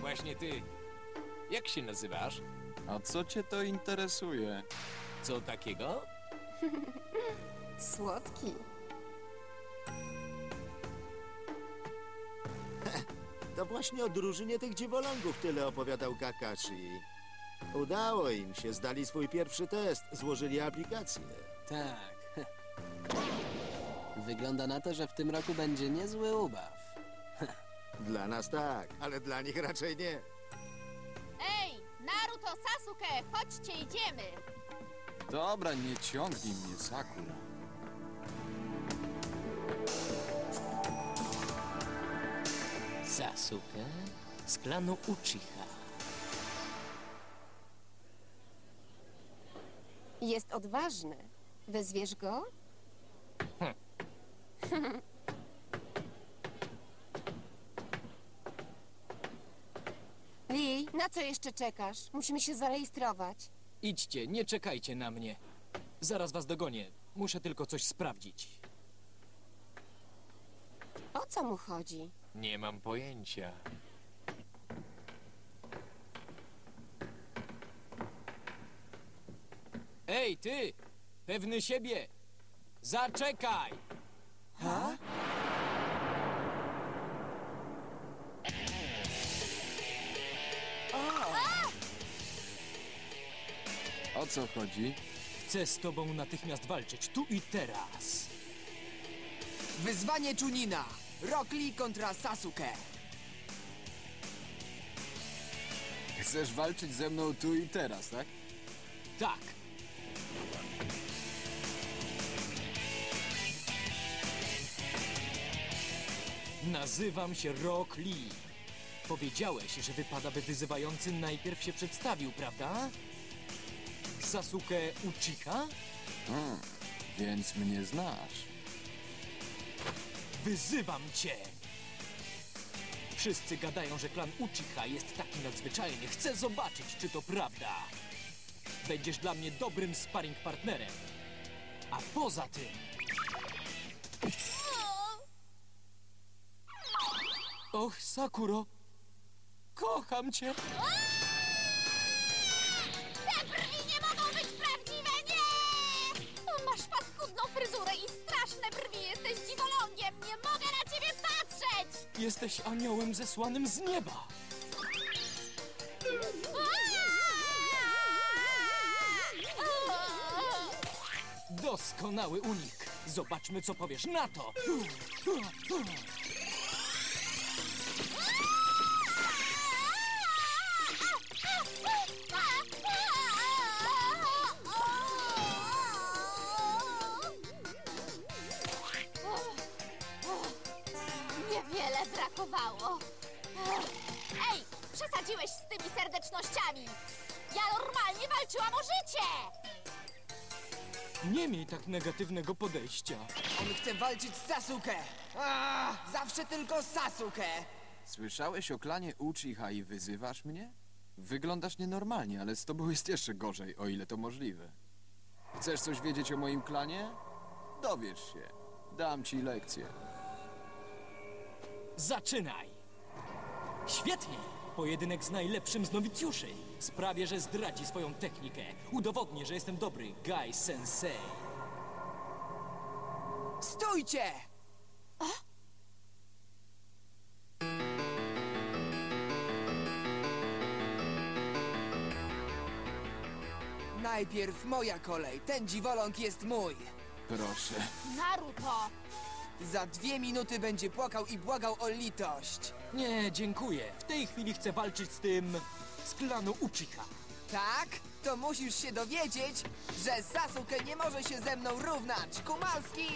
Właśnie ty! Jak się nazywasz? A co cię to interesuje? Co takiego? Słodki. To właśnie o drużynie tych dziwolągów tyle opowiadał Kakashi. Udało im się, zdali swój pierwszy test, złożyli aplikację. Tak. Wygląda na to, że w tym roku będzie niezły ubaw. Dla nas tak, ale dla nich raczej nie. Ej, Naruto, Sasuke, chodźcie, idziemy! Dobra, nie ciągnij mnie, Sakura. Sasuke z klanu Uchiha. Jest odważny. Wezwiesz go? Lee, na co jeszcze czekasz? Musimy się zarejestrować. Idźcie, nie czekajcie na mnie. Zaraz was dogonię. Muszę tylko coś sprawdzić. O co mu chodzi? Nie mam pojęcia. Ej, ty! Pewny siebie! Zaczekaj! O co chodzi? Chcę z tobą natychmiast walczyć, tu i teraz. Wyzwanie Chunina. Rock Lee kontra Sasuke. Chcesz walczyć ze mną tu i teraz, tak? Tak. Nazywam się Rock Lee. Powiedziałeś, że wypada, by wyzywający najpierw się przedstawił, prawda? Sasuke Uchiha? Hmm, więc mnie znasz. Wyzywam cię! Wszyscy gadają, że klan Uchiha jest taki nadzwyczajny. Chcę zobaczyć, czy to prawda. Będziesz dla mnie dobrym sparring partnerem. A poza tym... Och, Sakuro! Kocham cię! Paskudną fryzurę i straszne brwi, jesteś dziwolągiem, nie mogę na ciebie patrzeć! Jesteś aniołem zesłanym z nieba! Doskonały unik! Zobaczmy, co powiesz na to! Nie miej tak negatywnego podejścia. On chce walczyć z Sasuke. A, zawsze tylko Sasuke. Słyszałeś o klanie Uchiha i wyzywasz mnie? Wyglądasz nienormalnie, ale z tobą jest jeszcze gorzej, o ile to możliwe. Chcesz coś wiedzieć o moim klanie? Dowiesz się. Dam ci lekcję. Zaczynaj! Świetnie! Pojedynek z najlepszym z nowicjuszy. Sprawię, że zdradzi swoją technikę. Udowodnię, że jestem dobry, Guy Sensei. Stójcie! Najpierw moja kolej. Ten dziwoląg jest mój. Proszę. Naruto! Za dwie minuty będzie płakał i błagał o litość. Nie, dziękuję. W tej chwili chcę walczyć z tym... z klanu Uchiha. Tak? To musisz się dowiedzieć, że Sasuke nie może się ze mną równać. Kumalski!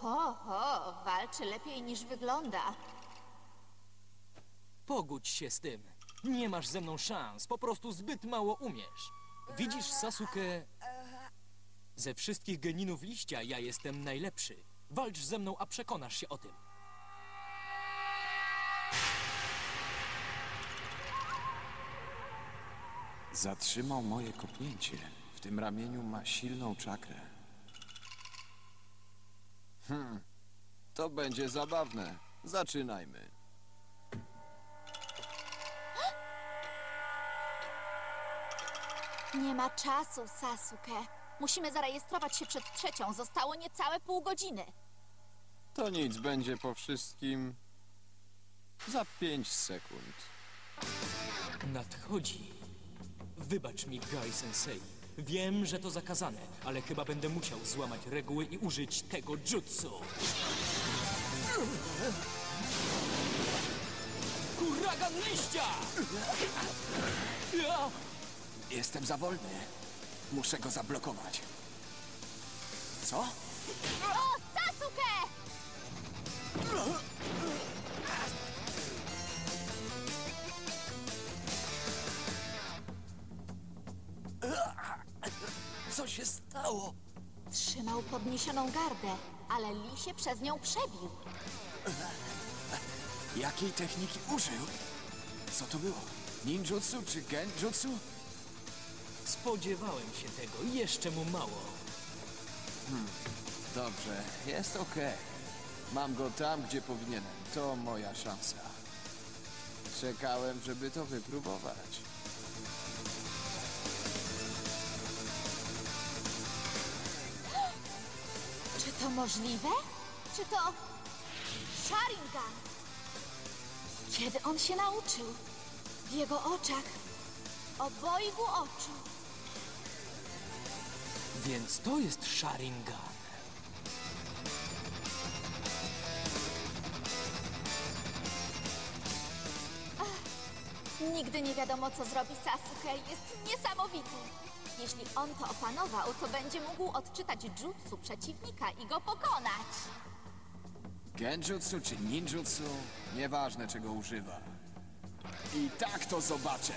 Ho, ho, walczy lepiej niż wygląda. Pogódź się z tym. Nie masz ze mną szans, po prostu zbyt mało umiesz. Widzisz, Sasuke? Ze wszystkich geninów liścia ja jestem najlepszy. Walcz ze mną, a przekonasz się o tym. Zatrzymał moje kopnięcie. W tym ramieniu ma silną czakrę. Hmm, to będzie zabawne. Zaczynajmy. Nie ma czasu, Sasuke. Musimy zarejestrować się przed trzecią. Zostało niecałe pół godziny. To nic, będzie po wszystkim za pięć sekund. Nadchodzi. Wybacz mi, Gai Sensei. Wiem, że to zakazane, ale chyba będę musiał złamać reguły i użyć tego jutsu. Huragan liścia! Ja! Jestem za wolny. Muszę go zablokować. Co? O, Sasuke! Co się stało? Trzymał podniesioną gardę, ale Lee się przez nią przebił. Jakiej techniki użył? Co to było? Ninjutsu czy genjutsu? Spodziewałem się tego, jeszcze mu mało. Dobrze, jest okej. Mam go tam, gdzie powinienem. To moja szansa. Czekałem, żeby to wypróbować. Możliwe? Czy to Sharingan? Kiedy on się nauczył? W jego oczach obojgu oczu. Więc to jest Sharingan. Nigdy nie wiadomo, co zrobi Sasuke. Jest niesamowity. Jeśli on to opanował, to będzie mógł odczytać jutsu przeciwnika i go pokonać. Genjutsu czy ninjutsu? Nieważne, czego używa. I tak to zobaczę.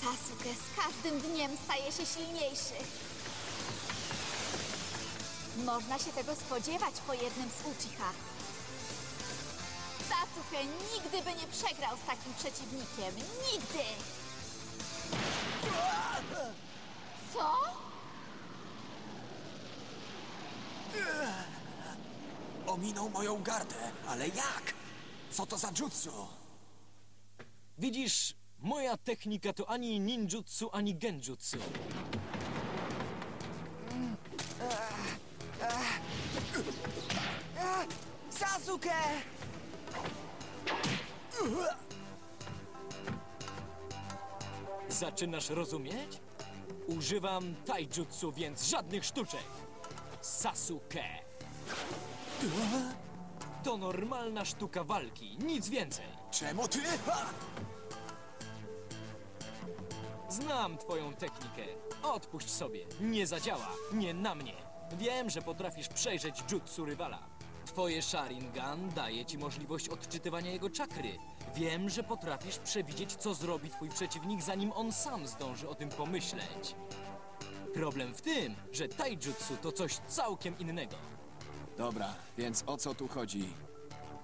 Sasuke z każdym dniem staje się silniejszy. Można się tego spodziewać po jednym z Uchiha. Sasuke nigdy by nie przegrał z takim przeciwnikiem. Nigdy! Co? Ominął moją gardę, ale jak? Co to za jutsu? Widzisz, moja technika to ani ninjutsu, ani genjutsu. Sasuke! Zaczynasz rozumieć? Używam taijutsu, więc żadnych sztuczek. Sasuke. To normalna sztuka walki, nic więcej. Czemu ty? Znam twoją technikę. Odpuść sobie. Nie zadziała. Nie na mnie. Wiem, że potrafisz przejrzeć jutsu rywala. Twoje Sharingan daje ci możliwość odczytywania jego czakry. Wiem, że potrafisz przewidzieć, co zrobi twój przeciwnik, zanim on sam zdąży o tym pomyśleć. Problem w tym, że taijutsu to coś całkiem innego. Dobra, więc o co tu chodzi?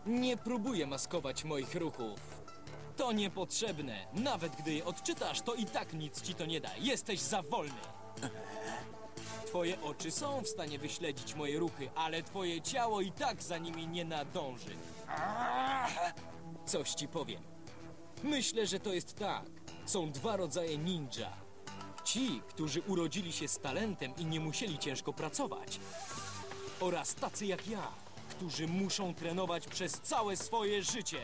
Nie próbuję maskować moich ruchów. To niepotrzebne. Nawet gdy je odczytasz, to i tak nic ci to nie da. Jesteś za wolny. Twoje oczy są w stanie wyśledzić moje ruchy, ale twoje ciało i tak za nimi nie nadąży. Coś ci powiem. Myślę, że to jest tak. Są dwa rodzaje ninja. Ci, którzy urodzili się z talentem i nie musieli ciężko pracować. Oraz tacy jak ja, którzy muszą trenować przez całe swoje życie.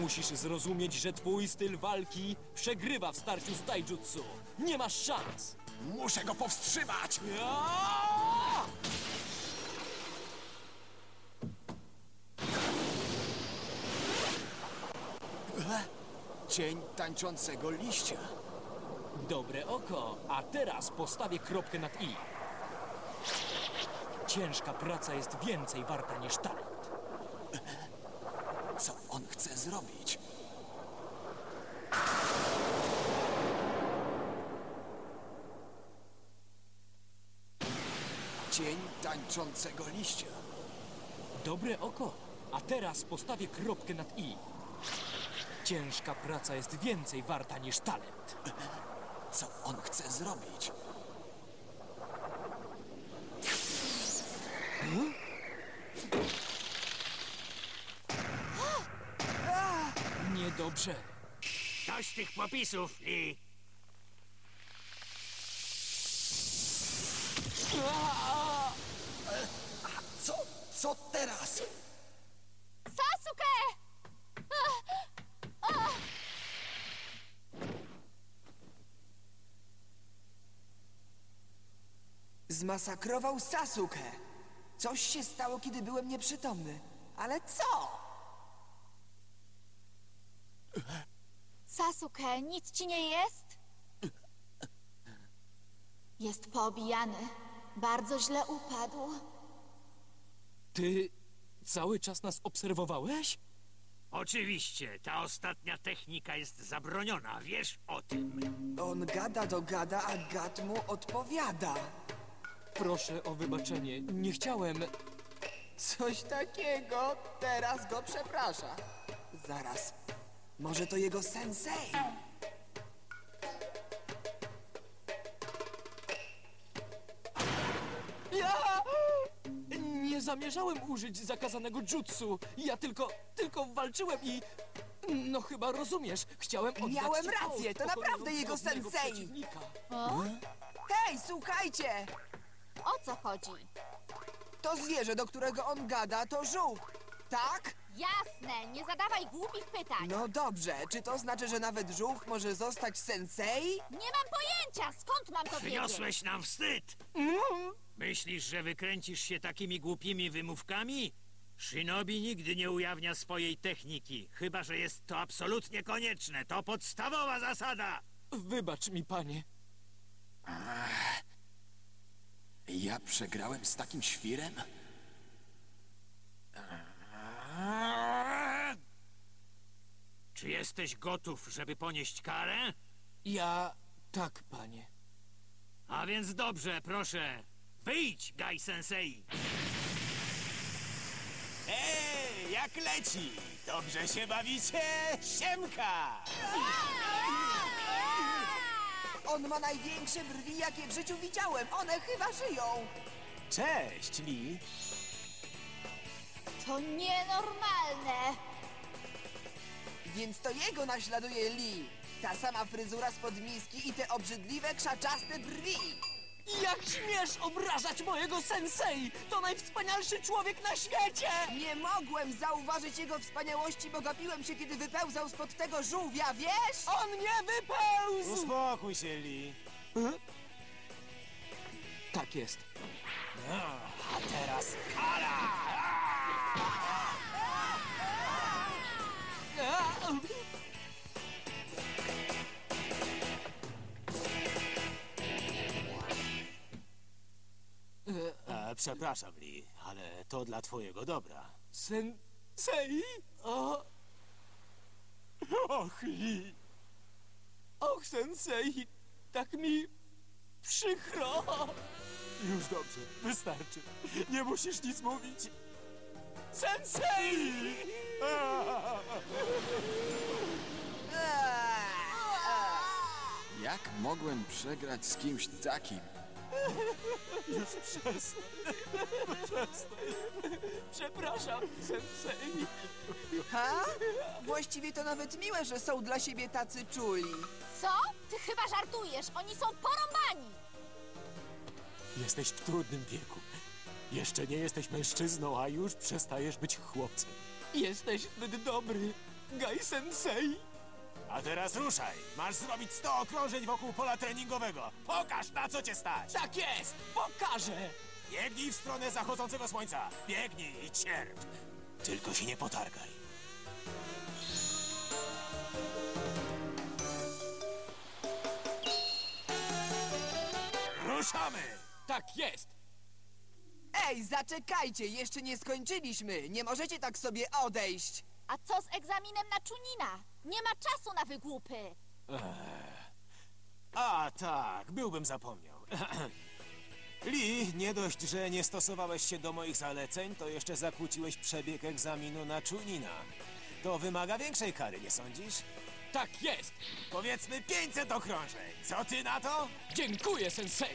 Musisz zrozumieć, że twój styl walki przegrywa w starciu z taijutsu. Nie masz szans. Muszę go powstrzymać! Cień tańczącego liścia. Dobre oko, a teraz postawię kropkę nad i. Ciężka praca jest więcej warta niż talent. Co on chce zrobić? Cień tańczącego liścia. Dobre oko, a teraz postawię kropkę nad i. Ciężka praca jest więcej warta niż talent. Co on chce zrobić? Niedobrze. Dość tych popisów, Lee. Co? Teraz? Sasuke! Zmasakrował Sasuke. Coś się stało, kiedy byłem nieprzytomny. Ale co? Sasuke, nic ci nie jest? Jest poobijany. Bardzo źle upadł. Ty cały czas nas obserwowałeś? Oczywiście, ta ostatnia technika jest zabroniona, wiesz o tym. On gada do gada, a gad mu odpowiada. Proszę o wybaczenie. Nie chciałem. Coś takiego. Teraz go przeprasza. Zaraz. Może to jego sensei? Ja zamierzałem użyć zakazanego jutsu. Ja tylko, tylko walczyłem i... No chyba rozumiesz, chciałem oddać Miałem ci rację, to pokonując naprawdę jego sensei. przeciwnika. Hej, słuchajcie! O co chodzi? To zwierzę, do którego on gada, to żółw. Tak? Jasne, nie zadawaj głupich pytań. No dobrze. Czy to znaczy, że nawet żółw może zostać sensei? Nie mam pojęcia, skąd mam to wiedzieć? Przyniosłeś nam wstyd. Myślisz, że wykręcisz się takimi głupimi wymówkami? Shinobi nigdy nie ujawnia swojej techniki, chyba że jest to absolutnie konieczne. To podstawowa zasada. Wybacz mi, panie. Ja przegrałem z takim świrem? Czy jesteś gotów, żeby ponieść karę? Ja... tak, panie. A więc dobrze, proszę. Wyjdź, Gai Sensei. Ej, jak leci? Dobrze się bawicie? Siemka! On ma największe brwi, jakie w życiu widziałem. One chyba żyją. Cześć, Lee. To nienormalne. Więc to jego naśladuje Lee. Ta sama fryzura spod miski i te obrzydliwe, krzaczaste brwi. Jak śmiesz obrażać mojego sensei? To najwspanialszy człowiek na świecie! Nie mogłem zauważyć jego wspaniałości, bo gapiłem się, kiedy wypełzał spod tego żółwia, wiesz? On nie wypełzł! Uspokój się, Lee. Tak jest. A teraz kara! Przepraszam, Lee, ale to dla twojego dobra. Sensei? O, Och, Lee. och, sensei, tak mi przykro. Już dobrze, wystarczy. Nie musisz nic mówić. Sensei! Jak mogłem przegrać z kimś takim? Już przestań. Przepraszam, sensei. Ha? Właściwie to nawet miłe, że są dla siebie tacy czuli. Co? Ty chyba żartujesz. Oni są porąbani. Jesteś w trudnym wieku. Jeszcze nie jesteś mężczyzną, a już przestajesz być chłopcem. Jesteś zbyt dobry, Gai Sensei. A teraz ruszaj. Masz zrobić 100 okrążeń wokół pola treningowego. Pokaż, na co cię stać. Tak jest, pokażę. Biegnij w stronę zachodzącego słońca. Biegnij i cierp. Tylko się nie potargaj. Ruszamy! Tak jest. Ej, zaczekajcie, jeszcze nie skończyliśmy. Nie możecie tak sobie odejść. A co z egzaminem na Czunina? Nie ma czasu na wygłupy. A tak, byłbym zapomniał. Li, nie dość, że nie stosowałeś się do moich zaleceń, to jeszcze zakłóciłeś przebieg egzaminu na Czunina. To wymaga większej kary, nie sądzisz? Tak jest. Powiedzmy 500 okrążeń. Co ty na to? Dziękuję, sensei.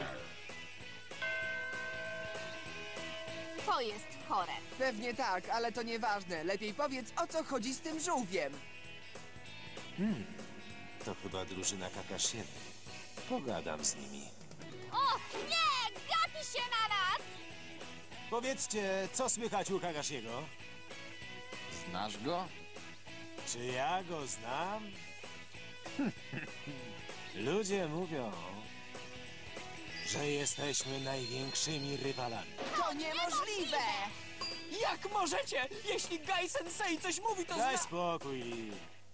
To jest chore. Pewnie tak, ale to nieważne. Lepiej powiedz, o co chodzi z tym żółwiem. To chyba drużyna Kakashieny. Pogadam z nimi. Och, nie! Gapi się na nas! Powiedzcie, co słychać u Kakashiego? Znasz go? Czy ja go znam? Ludzie mówią, że jesteśmy największymi rywalami. To niemożliwe! Jak możecie? Jeśli Gai Sensei coś mówi, to Daj zna... spokój, Lee.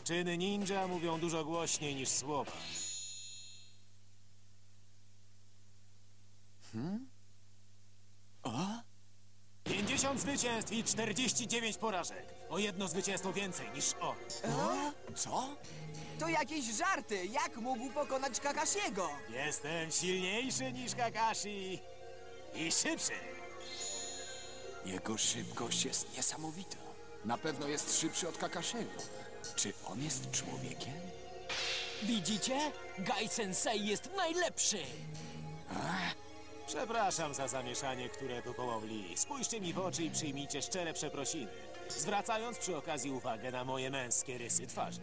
Czyny ninja mówią dużo głośniej niż słowa. O? 50 zwycięstw i 49 porażek. O jedno zwycięstwo więcej niż on. Co? To jakieś żarty. Jak mógł pokonać Kakashiego? Jestem silniejszy niż Kakashi i szybszy. Jego szybkość jest niesamowita. Na pewno jest szybszy od Kakashiego. Czy on jest człowiekiem? Widzicie? Gai Sensei jest najlepszy. Przepraszam za zamieszanie, które wywołał Lee. Spójrzcie mi w oczy i przyjmijcie szczere przeprosiny, zwracając przy okazji uwagę na moje męskie rysy twarzy.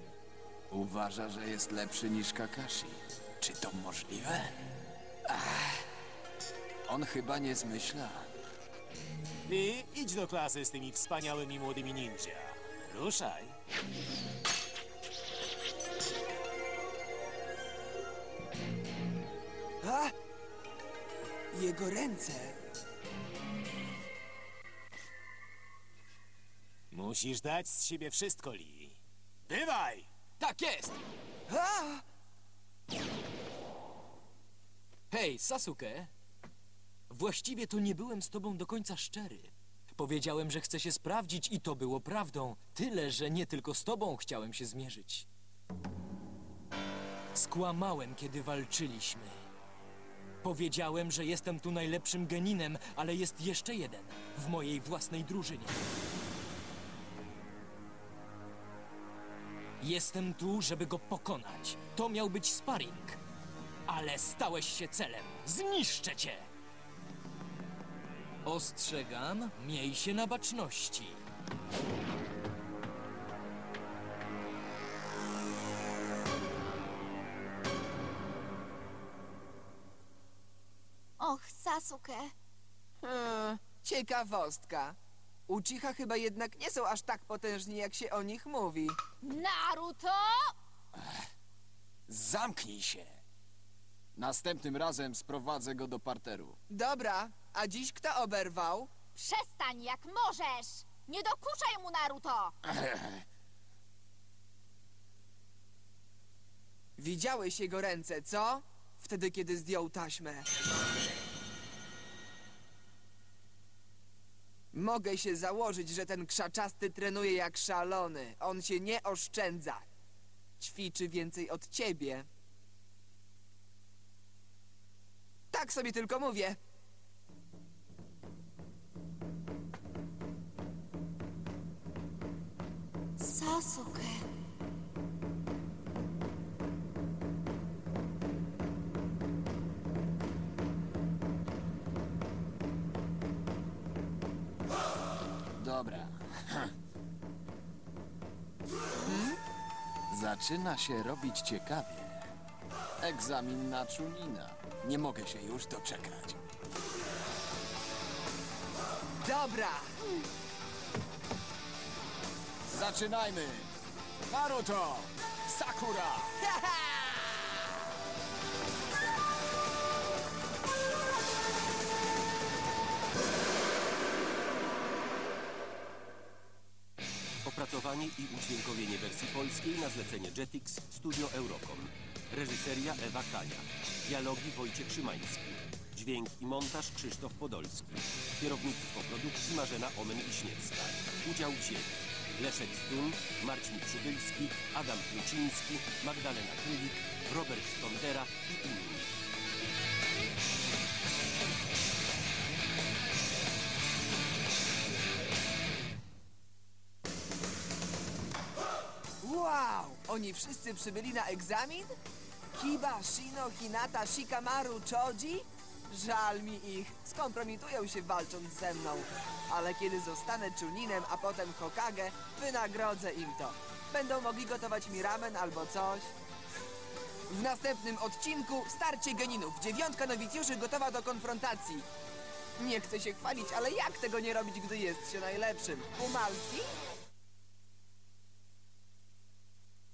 Uważa, że jest lepszy niż Kakashi. Czy to możliwe? Ach, on chyba nie zmyśla. Lee, idź do klasy z tymi wspaniałymi młodymi ninja. Ruszaj. A? Jego ręce. Musisz dać z siebie wszystko, Lee. Bywaj! Tak jest. A! Hej, Sasuke. Właściwie to nie byłem z tobą do końca szczery. Powiedziałem, że chcę się sprawdzić i to było prawdą. Tyle, że nie tylko z tobą chciałem się zmierzyć. Skłamałem, kiedy walczyliśmy. Powiedziałem, że jestem tu najlepszym geninem, ale jest jeszcze jeden w mojej własnej drużynie. Jestem tu, żeby go pokonać. To miał być sparring. Ale stałeś się celem. Zniszczę cię! Ostrzegam, miej się na baczności. Och, Sasuke. Hmm, ciekawostka. Uchiha chyba jednak nie są aż tak potężni, jak się o nich mówi. Naruto! Zamknij się! Następnym razem sprowadzę go do parteru. Dobra, a dziś kto oberwał? Przestań jak możesz! Nie dokuczaj mu, Naruto! Widziałeś jego ręce, co? Wtedy, kiedy zdjął taśmę. Mogę się założyć, że ten krzaczasty trenuje jak szalony. On się nie oszczędza. Ćwiczy więcej od ciebie. Tak sobie tylko mówię. Sasuke. Dobra. Hmm? Zaczyna się robić ciekawie. Egzamin na Chunina. Nie mogę się już doczekać. Dobra! Zaczynajmy! Naruto! Sakura! Opracowanie i udźwiękowienie wersji polskiej na zlecenie Jetix Studio Eurocom. Reżyseria Ewa Kania. Dialogi Wojciech Szymański. Dźwięk i montaż Krzysztof Podolski. Kierownictwo produkcji Marzena Omen-Wiśniewska. Udział wzięli Leszek Stun, Marcin Przybylski, Adam Kluczyński, Magdalena Krylik, Robert Stondera i inni. Wow! Oni wszyscy przybyli na egzamin? Kiba, Shino, Hinata, Shikamaru, Choji? Żal mi ich. Skompromitują się walcząc ze mną. Ale kiedy zostanę Chuninem, a potem Hokage, wynagrodzę im to. Będą mogli gotować mi ramen albo coś. W następnym odcinku starcie geninów. Dziewiątka nowicjuszy gotowa do konfrontacji. Nie chcę się chwalić, ale jak tego nie robić, gdy jest się najlepszym? Umalski?